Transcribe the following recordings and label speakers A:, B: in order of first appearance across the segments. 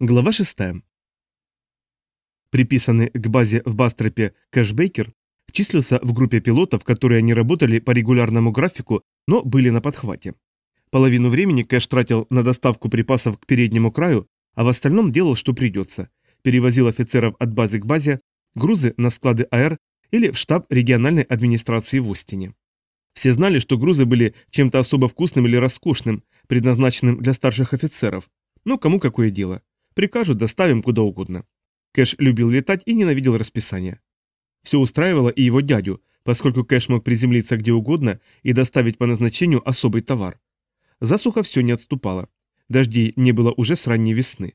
A: Глава 6. Приписанный к базе в Бастропе Кэш Бейкер числился в группе пилотов, которые не работали по регулярному графику, но были на подхвате. Половину времени Кэш тратил на доставку припасов к переднему краю, а в остальном делал, что придется. Перевозил офицеров от базы к базе, грузы на склады АР или в штаб региональной администрации в Остине. Все знали, что грузы были чем-то особо вкусным или роскошным, предназначенным для старших офицеров. Ну, кому какое дело. Прикажут, доставим куда угодно. Кэш любил летать и ненавидел расписание. Все устраивало и его дядю, поскольку Кэш мог приземлиться где угодно и доставить по назначению особый товар. Засуха все не отступала. Дождей не было уже с ранней весны.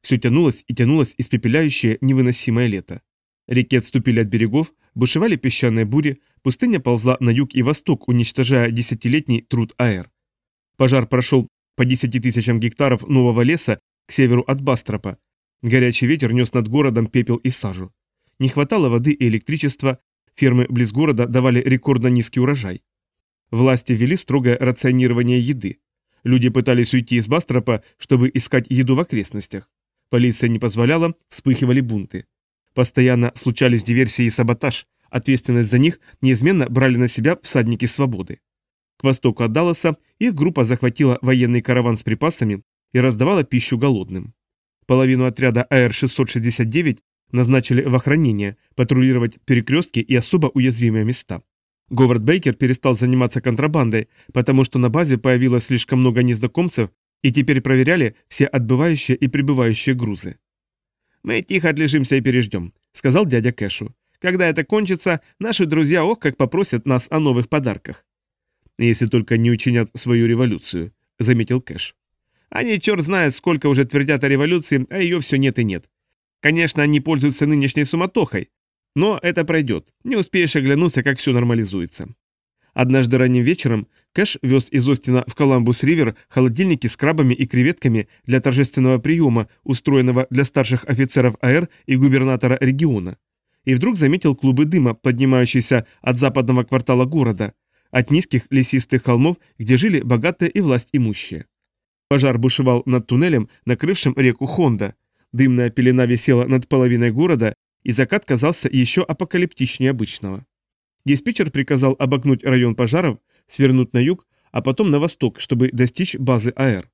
A: Все тянулось и тянулось испепеляющее невыносимое лето. Реки отступили от берегов, бушевали песчаные бури, пустыня ползла на юг и восток, уничтожая десятилетний труд АЭР. Пожар прошел по десяти тысячам гектаров нового леса к северу от Бастропа. Горячий ветер нес над городом пепел и сажу. Не хватало воды и электричества, фермы близ города давали рекордно низкий урожай. Власти ввели строгое рационирование еды. Люди пытались уйти из Бастропа, чтобы искать еду в окрестностях. Полиция не позволяла, вспыхивали бунты. Постоянно случались диверсии и саботаж, ответственность за них неизменно брали на себя всадники свободы. К востоку от Далласа их группа захватила военный караван с припасами, и раздавала пищу голодным. Половину отряда АР-669 назначили в охранение, патрулировать перекрестки и особо уязвимые места. Говард Бейкер перестал заниматься контрабандой, потому что на базе появилось слишком много незнакомцев, и теперь проверяли все отбывающие и прибывающие грузы. «Мы тихо отлежимся и переждем», — сказал дядя Кэшу. «Когда это кончится, наши друзья ох как попросят нас о новых подарках». «Если только не учинят свою революцию», — заметил Кэш. Они черт знает, сколько уже твердят о революции, а ее все нет и нет. Конечно, они пользуются нынешней суматохой, но это пройдет. Не успеешь оглянуться, как все нормализуется. Однажды ранним вечером Кэш вез из Остина в Коламбус-Ривер холодильники с крабами и креветками для торжественного приема, устроенного для старших офицеров АР и губернатора региона. И вдруг заметил клубы дыма, поднимающиеся от западного квартала города, от низких лесистых холмов, где жили богатые и власть имущие. Пожар бушевал над туннелем, накрывшим реку Хонда. Дымная пелена висела над половиной города, и закат казался еще апокалиптичнее обычного. Диспетчер приказал обогнуть район пожаров, свернуть на юг, а потом на восток, чтобы достичь базы АЭР.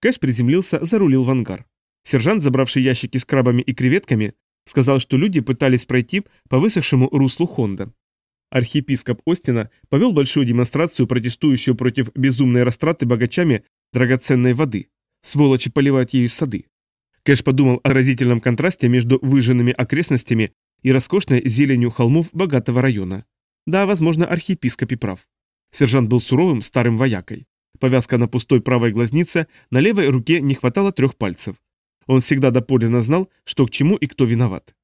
A: Кэш приземлился, зарулил в ангар. Сержант, забравший ящики с крабами и креветками, сказал, что люди пытались пройти по высохшему руслу Хонда. Архиепископ Остина повел большую демонстрацию, протестующую против безумной растраты богачами драгоценной воды. Сволочи поливают ею сады. Кэш подумал о разительном контрасте между выжженными окрестностями и роскошной зеленью холмов богатого района. Да, возможно, архиепископ и прав. Сержант был суровым старым воякой. Повязка на пустой правой глазнице, на левой руке не хватало трех пальцев. Он всегда доподлинно знал, что к чему и кто виноват.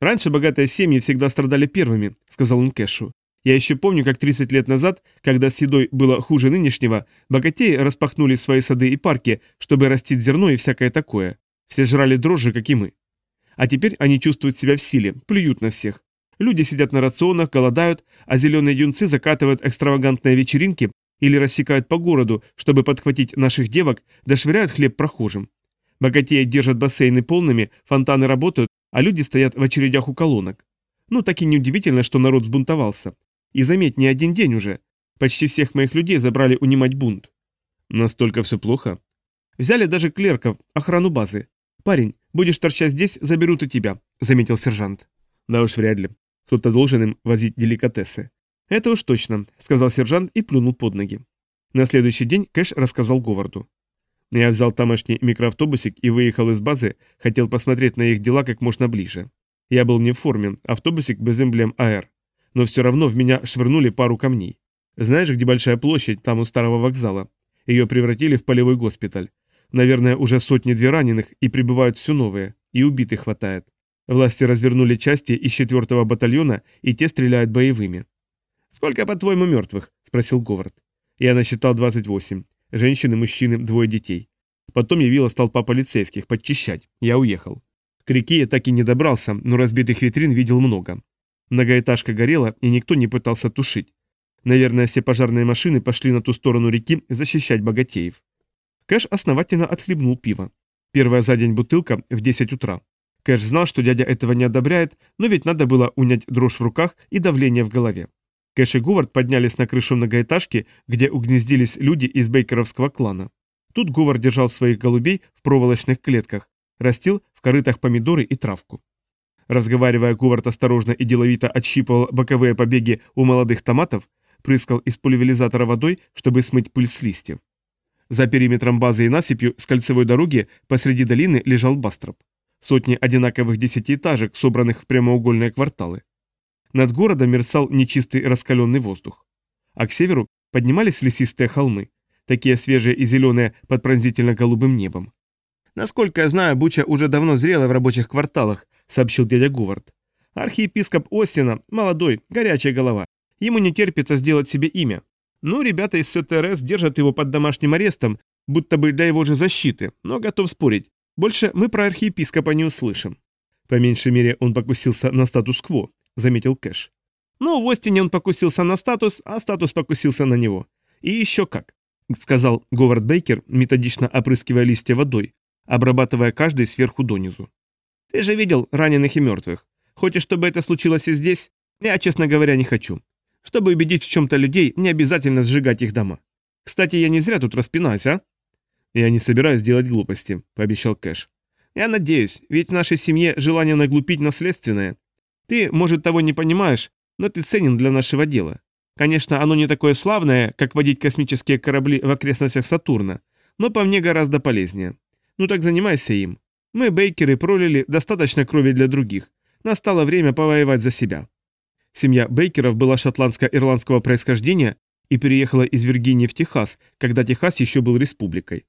A: «Раньше богатые семьи всегда страдали первыми», — сказал он Кэшу. Я еще помню, как 30 лет назад, когда с едой было хуже нынешнего, богатеи распахнули свои сады и парки, чтобы растить зерно и всякое такое. Все жрали дрожжи, как и мы. А теперь они чувствуют себя в силе, плюют на всех. Люди сидят на рационах, голодают, а зеленые юнцы закатывают экстравагантные вечеринки или рассекают по городу, чтобы подхватить наших девок, да швыряют хлеб прохожим. Богатеи держат бассейны полными, фонтаны работают, а люди стоят в очередях у колонок. Ну, так и неудивительно, что народ сбунтовался. И заметь, не один день уже. Почти всех моих людей забрали унимать бунт. Настолько все плохо. Взяли даже клерков, охрану базы. Парень, будешь торчать здесь, заберут и тебя, заметил сержант. Да уж вряд ли. Кто-то должен им возить деликатесы. Это уж точно, сказал сержант и плюнул под ноги. На следующий день Кэш рассказал Говарду. Я взял тамошний микроавтобусик и выехал из базы, хотел посмотреть на их дела как можно ближе. Я был не в форме, автобусик без эмблем АР но все равно в меня швырнули пару камней. Знаешь, где большая площадь, там у старого вокзала? Ее превратили в полевой госпиталь. Наверное, уже сотни-две раненых, и прибывают все новые, и убитых хватает. Власти развернули части из четвертого батальона, и те стреляют боевыми. «Сколько, по-твоему, мертвых?» – спросил Говард. Я насчитал 28. Женщины, мужчины, двое детей. Потом явилась толпа полицейских, подчищать. Я уехал. К реке я так и не добрался, но разбитых витрин видел много. Многоэтажка горела, и никто не пытался тушить. Наверное, все пожарные машины пошли на ту сторону реки защищать богатеев. Кэш основательно отхлебнул пиво. Первая за день бутылка в 10 утра. Кэш знал, что дядя этого не одобряет, но ведь надо было унять дрожь в руках и давление в голове. Кэш и Говард поднялись на крышу многоэтажки, где угнездились люди из бейкеровского клана. Тут Говард держал своих голубей в проволочных клетках, растил в корытах помидоры и травку. Разговаривая, Говард осторожно и деловито отщипывал боковые побеги у молодых томатов, прыскал из пульверизатора водой, чтобы смыть пыль с листьев. За периметром базы и насыпью с кольцевой дороги посреди долины лежал Бастроп. Сотни одинаковых десятиэтажек, собранных в прямоугольные кварталы. Над городом мерцал нечистый раскаленный воздух. А к северу поднимались лесистые холмы, такие свежие и зеленые под пронзительно-голубым небом. «Насколько я знаю, Буча уже давно зрела в рабочих кварталах», — сообщил дядя Говард. «Архиепископ Остина, молодой, горячая голова. Ему не терпится сделать себе имя. Ну, ребята из СТРС держат его под домашним арестом, будто бы для его же защиты, но готов спорить. Больше мы про архиепископа не услышим. По меньшей мере он покусился на статус-кво, заметил Кэш. Ну, в Остине он покусился на статус, а статус покусился на него. И еще как, сказал Говард Бейкер, методично опрыскивая листья водой, обрабатывая каждый сверху донизу. Ты же видел раненых и мертвых. Хочешь, чтобы это случилось и здесь? Я, честно говоря, не хочу. Чтобы убедить в чем-то людей, не обязательно сжигать их дома. Кстати, я не зря тут распинаюсь, а? Я не собираюсь делать глупости, пообещал Кэш. Я надеюсь, ведь в нашей семье желание наглупить наследственное. Ты, может, того не понимаешь, но ты ценен для нашего дела. Конечно, оно не такое славное, как водить космические корабли в окрестностях Сатурна, но по мне гораздо полезнее. Ну так занимайся им. Мы, бейкеры, пролили достаточно крови для других. Настало время повоевать за себя. Семья Бейкеров была шотландско-ирландского происхождения и переехала из Виргинии в Техас, когда Техас еще был республикой.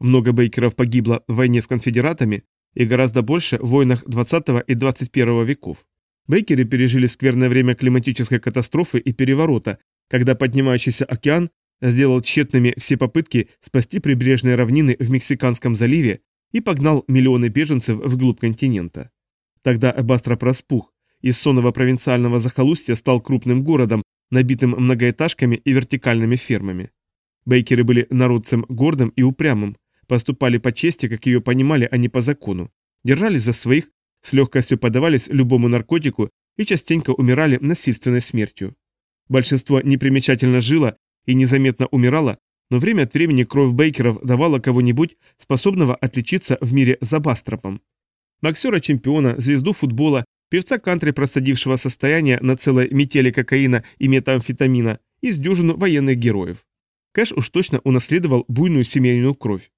A: Много Бейкеров погибло в войне с конфедератами и гораздо больше в войнах 20 и 21 веков. Бейкеры пережили скверное время климатической катастрофы и переворота, когда поднимающийся океан сделал тщетными все попытки спасти прибрежные равнины в Мексиканском заливе и погнал миллионы беженцев вглубь континента. Тогда Эбастро проспух, из сонного провинциального захолустья стал крупным городом, набитым многоэтажками и вертикальными фермами. Бейкеры были народцем гордым и упрямым, поступали по чести, как ее понимали, а не по закону, держались за своих, с легкостью подавались любому наркотику и частенько умирали насильственной смертью. Большинство непримечательно жило и незаметно умирало, но время от времени кровь Бейкеров давала кого-нибудь, способного отличиться в мире за Бастропом. Боксера-чемпиона, звезду футбола певца кантри, просадившего состояние на целой метели кокаина и метамфетамина, и с дюжину военных героев. Кэш уж точно унаследовал буйную семейную кровь.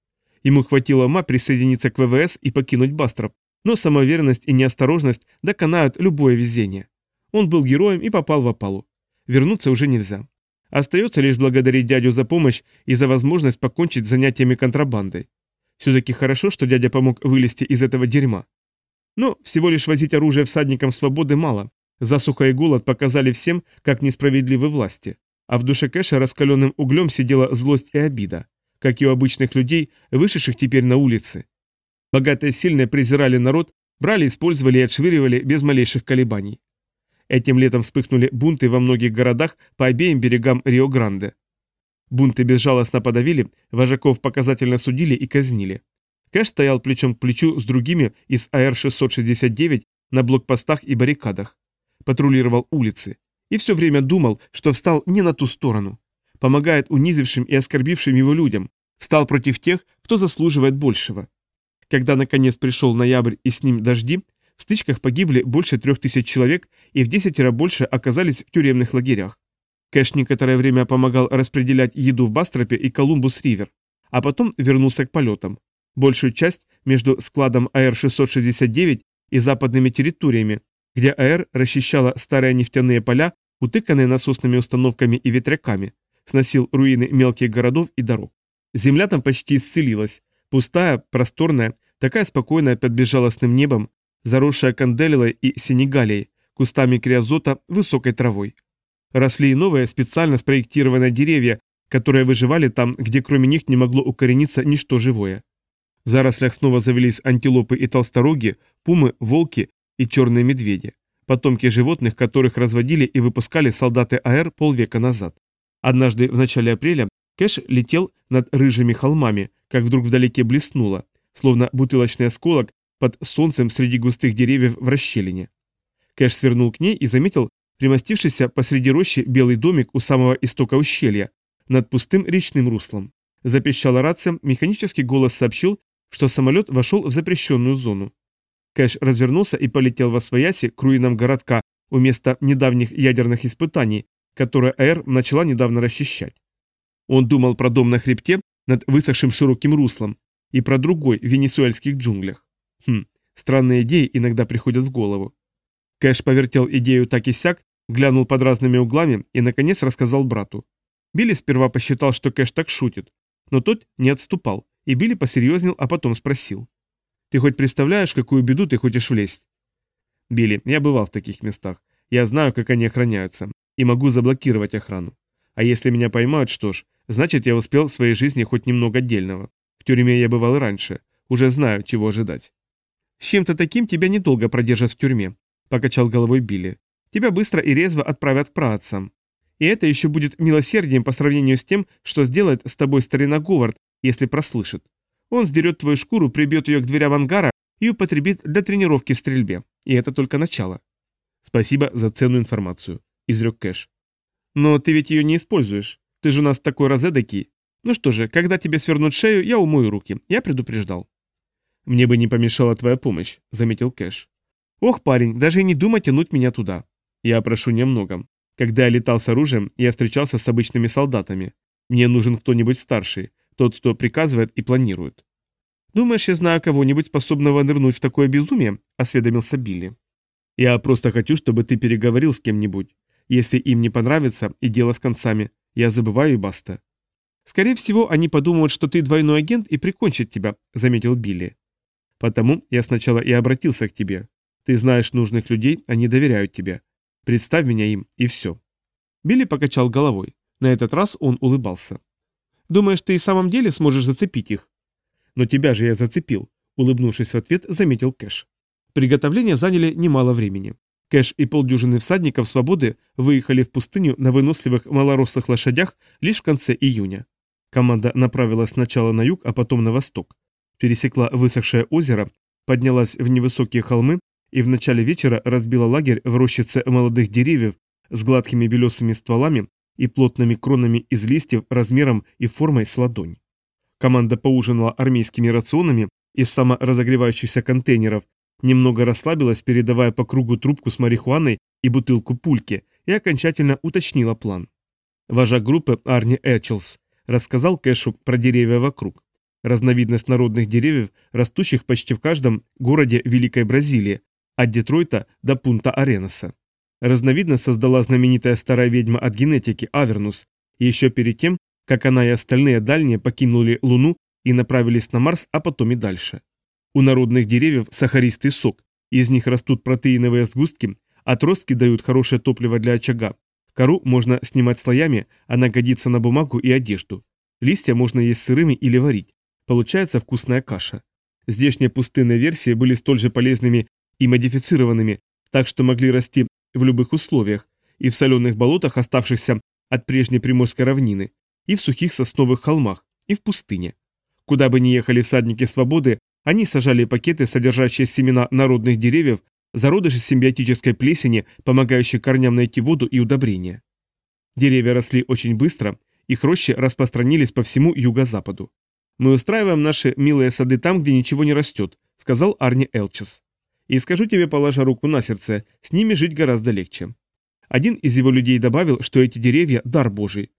A: Ему хватило ума присоединиться к ВВС и покинуть Бастроп, но самоуверенность и неосторожность доконают любое везение. Он был героем и попал в опалу. Вернуться уже нельзя. Остается лишь благодарить дядю за помощь и за возможность покончить с занятиями контрабандой. Все-таки хорошо, что дядя помог вылезти из этого дерьма. Но всего лишь возить оружие всадникам свободы мало. Засуха и голод показали всем, как несправедливы власти. А в душе Кэша раскаленным углем сидела злость и обида, как и у обычных людей, вышедших теперь на улицы. Богатые и сильные презирали народ, брали, использовали и отшвыривали без малейших колебаний. Этим летом вспыхнули бунты во многих городах по обеим берегам Рио-Гранде. Бунты безжалостно подавили, вожаков показательно судили и казнили. Кэш стоял плечом к плечу с другими из АР-669 на блокпостах и баррикадах. Патрулировал улицы. И все время думал, что встал не на ту сторону. Помогает унизившим и оскорбившим его людям. Встал против тех, кто заслуживает большего. Когда наконец пришел ноябрь и с ним дожди, в стычках погибли больше трех тысяч человек и в десятеро больше оказались в тюремных лагерях. Кэш некоторое время помогал распределять еду в Бастропе и Колумбус-Ривер, а потом вернулся к полетам большую часть между складом АР-669 и западными территориями, где АР расчищала старые нефтяные поля, утыканные насосными установками и ветряками, сносил руины мелких городов и дорог. Земля там почти исцелилась, пустая, просторная, такая спокойная под безжалостным небом, заросшая канделилой и сенегалией, кустами криозота, высокой травой. Росли и новые специально спроектированные деревья, которые выживали там, где кроме них не могло укорениться ничто живое. В зарослях снова завелись антилопы и толстороги, пумы, волки и черные медведи, потомки животных, которых разводили и выпускали солдаты АР полвека назад. Однажды в начале апреля Кэш летел над рыжими холмами, как вдруг вдалеке блеснуло. словно бутылочный осколок под солнцем среди густых деревьев в расщелине. Кэш свернул к ней и заметил примостившийся посреди рощи белый домик у самого истока ущелья, над пустым речным руслом. Запищала рация, механический голос сообщил, что самолет вошел в запрещенную зону. Кэш развернулся и полетел во свояси к руинам городка у места недавних ядерных испытаний, которые АЭР начала недавно расчищать. Он думал про дом на хребте над высохшим широким руслом и про другой в венесуэльских джунглях. Хм, странные идеи иногда приходят в голову. Кэш повертел идею так и сяк, глянул под разными углами и, наконец, рассказал брату. Билли сперва посчитал, что Кэш так шутит, но тот не отступал, и Билли посерьезнел, а потом спросил. «Ты хоть представляешь, какую беду ты хочешь влезть?» «Билли, я бывал в таких местах. Я знаю, как они охраняются, и могу заблокировать охрану. А если меня поймают, что ж, значит, я успел в своей жизни хоть немного отдельного. В тюрьме я бывал раньше, уже знаю, чего ожидать». «С чем-то таким тебя недолго продержат в тюрьме», — покачал головой Билли. «Тебя быстро и резво отправят к праотцам. И это еще будет милосердием по сравнению с тем, что сделает с тобой старина Говард, если прослышит. Он сдерет твою шкуру, прибьет ее к дверям ангара и употребит для тренировки в стрельбе. И это только начало. Спасибо за ценную информацию, изрек Кэш. Но ты ведь ее не используешь. Ты же у нас такой розедокий. Ну что же, когда тебе свернут шею, я умою руки. Я предупреждал. Мне бы не помешала твоя помощь, заметил Кэш. Ох, парень, даже не думай тянуть меня туда. Я прошу немногом. Когда я летал с оружием, я встречался с обычными солдатами. Мне нужен кто-нибудь старший, тот, кто приказывает и планирует. «Думаешь, я знаю кого-нибудь, способного нырнуть в такое безумие?» – осведомился Билли. «Я просто хочу, чтобы ты переговорил с кем-нибудь. Если им не понравится, и дело с концами, я забываю и баста». «Скорее всего, они подумают, что ты двойной агент и прикончат тебя», – заметил Билли. «Потому я сначала и обратился к тебе. Ты знаешь нужных людей, они доверяют тебе. Представь меня им, и все». Билли покачал головой. На этот раз он улыбался. «Думаешь, ты и в самом деле сможешь зацепить их?» «Но тебя же я зацепил», — улыбнувшись в ответ, заметил Кэш. Приготовления заняли немало времени. Кэш и полдюжины всадников свободы выехали в пустыню на выносливых малорослых лошадях лишь в конце июня. Команда направилась сначала на юг, а потом на восток. Пересекла высохшее озеро, поднялась в невысокие холмы и в начале вечера разбила лагерь в рощице молодых деревьев с гладкими белесыми стволами и плотными кронами из листьев размером и формой с ладонь. Команда поужинала армейскими рационами из саморазогревающихся контейнеров, немного расслабилась, передавая по кругу трубку с марихуаной и бутылку пульки, и окончательно уточнила план. Вожак группы Арни Эчелс рассказал Кэшу про деревья вокруг. Разновидность народных деревьев, растущих почти в каждом городе Великой Бразилии, от Детройта до пункта Аренаса. Разновидность создала знаменитая старая ведьма от генетики Авернус, еще перед тем, как она и остальные дальние покинули Луну и направились на Марс, а потом и дальше. У народных деревьев сахаристый сок, из них растут протеиновые сгустки, отростки дают хорошее топливо для очага. Кору можно снимать слоями, она годится на бумагу и одежду. Листья можно есть сырыми или варить. Получается вкусная каша. Здешние пустынные версии были столь же полезными и модифицированными, так что могли расти в любых условиях, и в соленых болотах, оставшихся от прежней Приморской равнины, и в сухих сосновых холмах, и в пустыне. Куда бы ни ехали всадники свободы, они сажали пакеты, содержащие семена народных деревьев, зародыши симбиотической плесени, помогающие корням найти воду и удобрения. Деревья росли очень быстро, их рощи распространились по всему юго-западу. «Мы устраиваем наши милые сады там, где ничего не растет», — сказал Арни Элчес. И скажу тебе, положа руку на сердце, с ними жить гораздо легче. Один из его людей добавил, что эти деревья – дар Божий.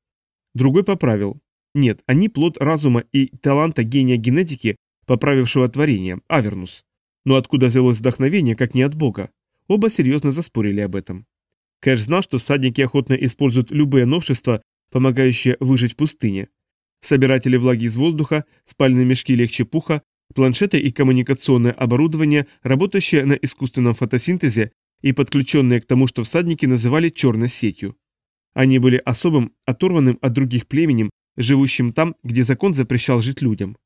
A: Другой поправил. Нет, они плод разума и таланта гения генетики, поправившего творение, Авернус. Но откуда взялось вдохновение, как не от Бога? Оба серьезно заспорили об этом. Кэш знал, что садники охотно используют любые новшества, помогающие выжить в пустыне. Собиратели влаги из воздуха, спальные мешки легче пуха, планшеты и коммуникационное оборудование, работающее на искусственном фотосинтезе и подключенные к тому, что всадники называли черной сетью. Они были особым, оторванным от других племенем, живущим там, где закон запрещал жить людям.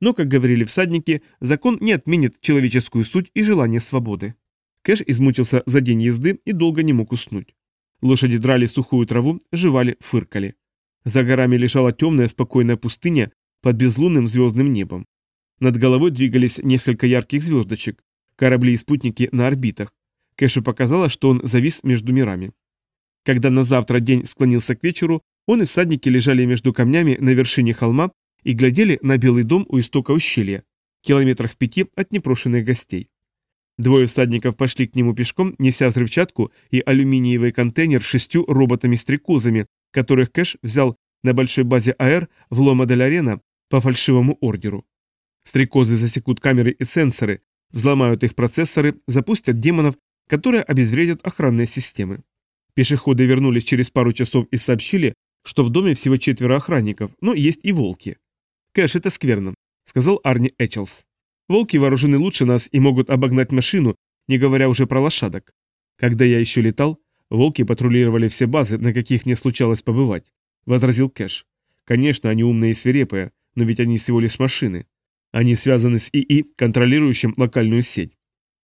A: Но, как говорили всадники, закон не отменит человеческую суть и желание свободы. Кэш измучился за день езды и долго не мог уснуть. Лошади драли сухую траву, жевали, фыркали. За горами лежала темная спокойная пустыня под безлунным звездным небом. Над головой двигались несколько ярких звездочек, корабли и спутники на орбитах. Кэшу показалось, что он завис между мирами. Когда на завтра день склонился к вечеру, он и всадники лежали между камнями на вершине холма и глядели на Белый дом у истока ущелья, километрах в пяти от непрошенных гостей. Двое всадников пошли к нему пешком, неся взрывчатку и алюминиевый контейнер с шестью роботами-стрекозами, которых Кэш взял на большой базе АР в Лома-дель-Арена по фальшивому ордеру. Стрекозы засекут камеры и сенсоры, взломают их процессоры, запустят демонов, которые обезвредят охранные системы. Пешеходы вернулись через пару часов и сообщили, что в доме всего четверо охранников, но есть и волки. «Кэш, это скверно», — сказал Арни Эчелс. «Волки вооружены лучше нас и могут обогнать машину, не говоря уже про лошадок. Когда я еще летал, волки патрулировали все базы, на каких мне случалось побывать», — возразил Кэш. «Конечно, они умные и свирепые, но ведь они всего лишь машины. Они связаны с ИИ, контролирующим локальную сеть.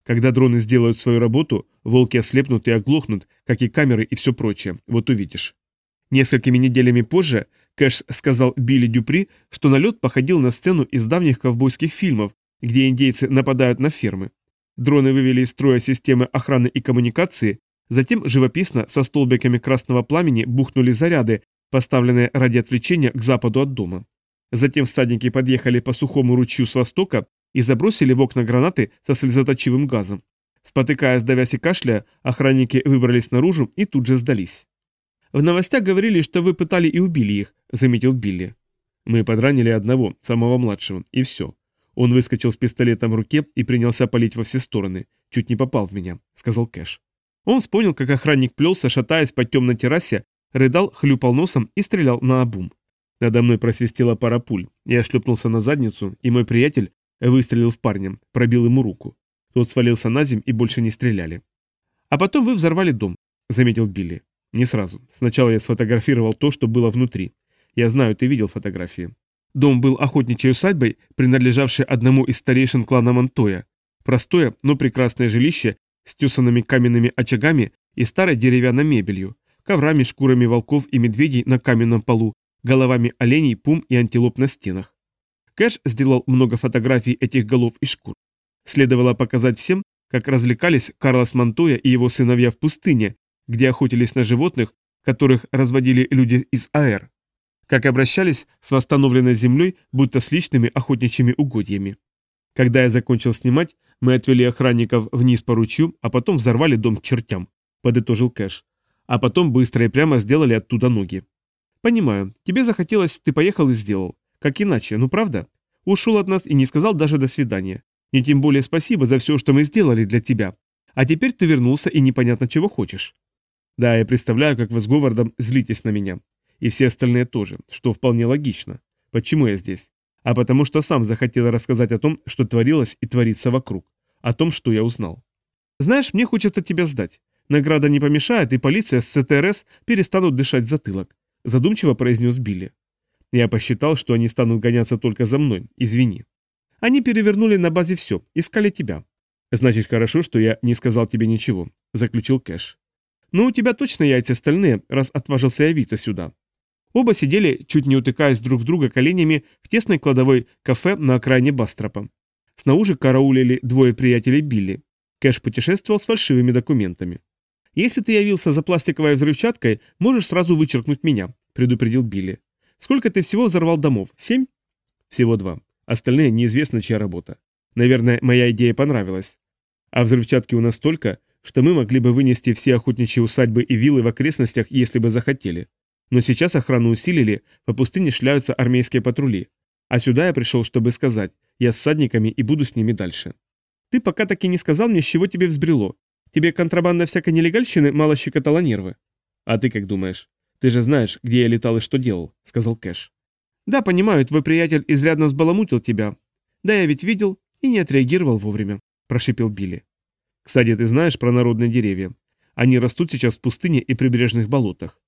A: Когда дроны сделают свою работу, волки ослепнут и оглохнут, как и камеры и все прочее, вот увидишь. Несколькими неделями позже Кэш сказал Билли Дюпри, что налет походил на сцену из давних ковбойских фильмов, где индейцы нападают на фермы. Дроны вывели из строя системы охраны и коммуникации, затем живописно со столбиками красного пламени бухнули заряды, поставленные ради отвлечения к западу от дома. Затем всадники подъехали по сухому ручью с востока и забросили в окна гранаты со слезоточивым газом. Спотыкаясь, давясь и кашляя, охранники выбрались наружу и тут же сдались. «В новостях говорили, что вы пытали и убили их», — заметил Билли. «Мы подранили одного, самого младшего, и все. Он выскочил с пистолетом в руке и принялся палить во все стороны. Чуть не попал в меня», — сказал Кэш. Он вспомнил, как охранник плелся, шатаясь по темной террасе, рыдал, хлюпал носом и стрелял на обум. Надо мной просвистела пара пуль. Я шлепнулся на задницу, и мой приятель выстрелил в парня, пробил ему руку. Тот свалился на земь и больше не стреляли. «А потом вы взорвали дом», — заметил Билли. «Не сразу. Сначала я сфотографировал то, что было внутри. Я знаю, ты видел фотографии. Дом был охотничьей усадьбой, принадлежавшей одному из старейшин клана Монтоя. Простое, но прекрасное жилище с тесанными каменными очагами и старой деревянной мебелью, коврами, шкурами волков и медведей на каменном полу, головами оленей, пум и антилоп на стенах. Кэш сделал много фотографий этих голов и шкур. Следовало показать всем, как развлекались Карлос Монтоя и его сыновья в пустыне, где охотились на животных, которых разводили люди из АЭР, как обращались с восстановленной землей, будто с личными охотничьими угодьями. Когда я закончил снимать, мы отвели охранников вниз по ручью, а потом взорвали дом к чертям, подытожил Кэш. А потом быстро и прямо сделали оттуда ноги. «Понимаю. Тебе захотелось, ты поехал и сделал. Как иначе, ну правда? Ушел от нас и не сказал даже «до свидания». Не тем более спасибо за все, что мы сделали для тебя. А теперь ты вернулся и непонятно чего хочешь». «Да, я представляю, как вы с Говардом злитесь на меня. И все остальные тоже, что вполне логично. Почему я здесь? А потому что сам захотел рассказать о том, что творилось и творится вокруг. О том, что я узнал. Знаешь, мне хочется тебя сдать. Награда не помешает, и полиция с ЦТРС перестанут дышать затылок задумчиво произнес Билли. Я посчитал, что они станут гоняться только за мной, извини. Они перевернули на базе все, искали тебя. Значит, хорошо, что я не сказал тебе ничего, заключил Кэш. Но у тебя точно яйца стальные, раз отважился явиться сюда. Оба сидели, чуть не утыкаясь друг в друга коленями, в тесной кладовой кафе на окраине Бастропа. Снаружи караулили двое приятелей Билли. Кэш путешествовал с фальшивыми документами. «Если ты явился за пластиковой взрывчаткой, можешь сразу вычеркнуть меня», — предупредил Билли. «Сколько ты всего взорвал домов? Семь?» «Всего два. Остальные неизвестно, чья работа. Наверное, моя идея понравилась. А взрывчатки у нас столько, что мы могли бы вынести все охотничьи усадьбы и виллы в окрестностях, если бы захотели. Но сейчас охрану усилили, по пустыне шляются армейские патрули. А сюда я пришел, чтобы сказать, я с садниками и буду с ними дальше. Ты пока таки не сказал мне, с чего тебе взбрело. Тебе контрабанда всякой нелегальщины мало щекотала нервы. А ты как думаешь? Ты же знаешь, где я летал и что делал, сказал Кэш. Да, понимаю, твой приятель изрядно взбаламутил тебя. Да, я ведь видел и не отреагировал вовремя, прошипел Билли. Кстати, ты знаешь про народные деревья? Они растут сейчас в пустыне и прибрежных болотах.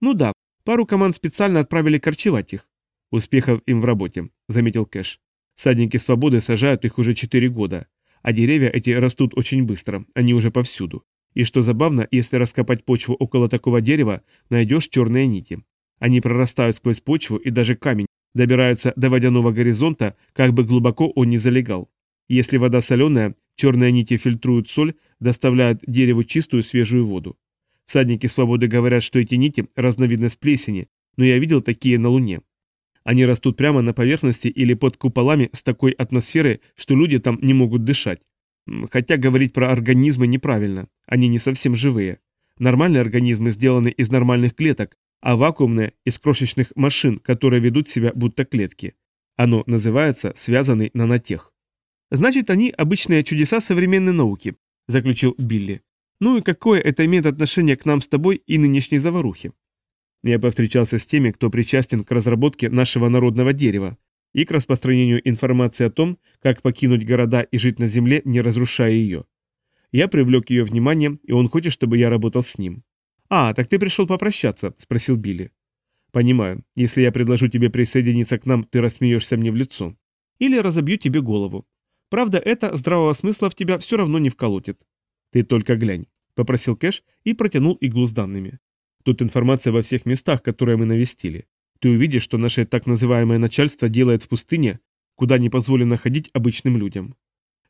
A: Ну да, пару команд специально отправили корчевать их. Успехов им в работе, заметил Кэш. Садники свободы сажают их уже четыре года. А деревья эти растут очень быстро, они уже повсюду. И что забавно, если раскопать почву около такого дерева, найдешь черные нити. Они прорастают сквозь почву, и даже камень, Добираются до водяного горизонта, как бы глубоко он ни залегал. Если вода соленая, черные нити фильтруют соль, доставляют дереву чистую свежую воду. Всадники свободы говорят, что эти нити – разновидность плесени, но я видел такие на Луне. Они растут прямо на поверхности или под куполами с такой атмосферой, что люди там не могут дышать. Хотя говорить про организмы неправильно, они не совсем живые. Нормальные организмы сделаны из нормальных клеток, а вакуумные – из крошечных машин, которые ведут себя будто клетки. Оно называется связанный нанотех. «Значит, они обычные чудеса современной науки», – заключил Билли. «Ну и какое это имеет отношение к нам с тобой и нынешней заварухе?» Я повстречался с теми, кто причастен к разработке нашего народного дерева и к распространению информации о том, как покинуть города и жить на земле, не разрушая ее. Я привлек ее внимание, и он хочет, чтобы я работал с ним. «А, так ты пришел попрощаться?» – спросил Билли. «Понимаю. Если я предложу тебе присоединиться к нам, ты рассмеешься мне в лицо. Или разобью тебе голову. Правда, это здравого смысла в тебя все равно не вколотит. Ты только глянь», – попросил Кэш и протянул иглу с данными. «Тут информация во всех местах, которые мы навестили. Ты увидишь, что наше так называемое начальство делает в пустыне, куда не позволено ходить обычным людям.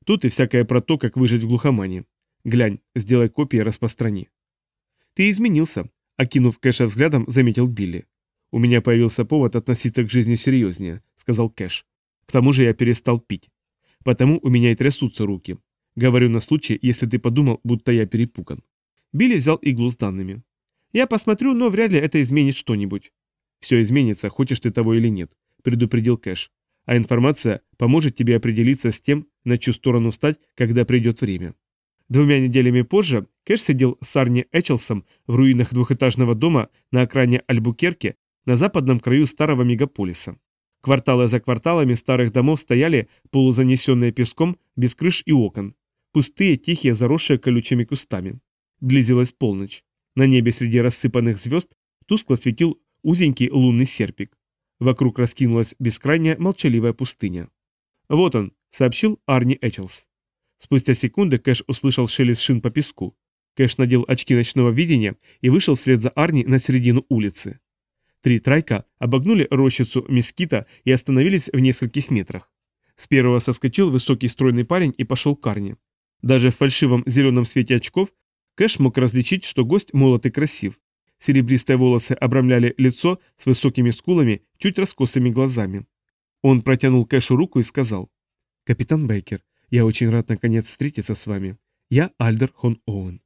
A: Тут и всякое про то, как выжить в глухомане. Глянь, сделай копии и распространи. Ты изменился, окинув Кэша взглядом, заметил Билли. У меня появился повод относиться к жизни серьезнее, сказал Кэш. К тому же я перестал пить. Потому у меня и трясутся руки. Говорю на случай, если ты подумал, будто я перепуган. Билли взял иглу с данными. Я посмотрю, но вряд ли это изменит что-нибудь. Все изменится, хочешь ты того или нет, предупредил Кэш. А информация поможет тебе определиться с тем, на чью сторону стать, когда придет время. Двумя неделями позже Кэш сидел с Арни Эчелсом в руинах двухэтажного дома на окраине Альбукерке на западном краю старого мегаполиса. Кварталы за кварталами старых домов стояли, полузанесенные песком, без крыш и окон. Пустые, тихие, заросшие колючими кустами. Близилась полночь. На небе среди рассыпанных звезд тускло светил узенький лунный серпик. Вокруг раскинулась бескрайняя молчаливая пустыня. «Вот он», — сообщил Арни Эчелс. Спустя секунды Кэш услышал шелест шин по песку. Кэш надел очки ночного видения и вышел вслед за Арни на середину улицы. Три трайка обогнули рощицу мескита и остановились в нескольких метрах. С первого соскочил высокий стройный парень и пошел к Арни. Даже в фальшивом зеленом свете очков Кэш мог различить, что гость молод и красив. Серебристые волосы обрамляли лицо с высокими скулами, чуть раскосыми глазами. Он протянул Кэшу руку и сказал. «Капитан Бейкер, я очень рад наконец встретиться с вами. Я Альдер Хон Оуэн».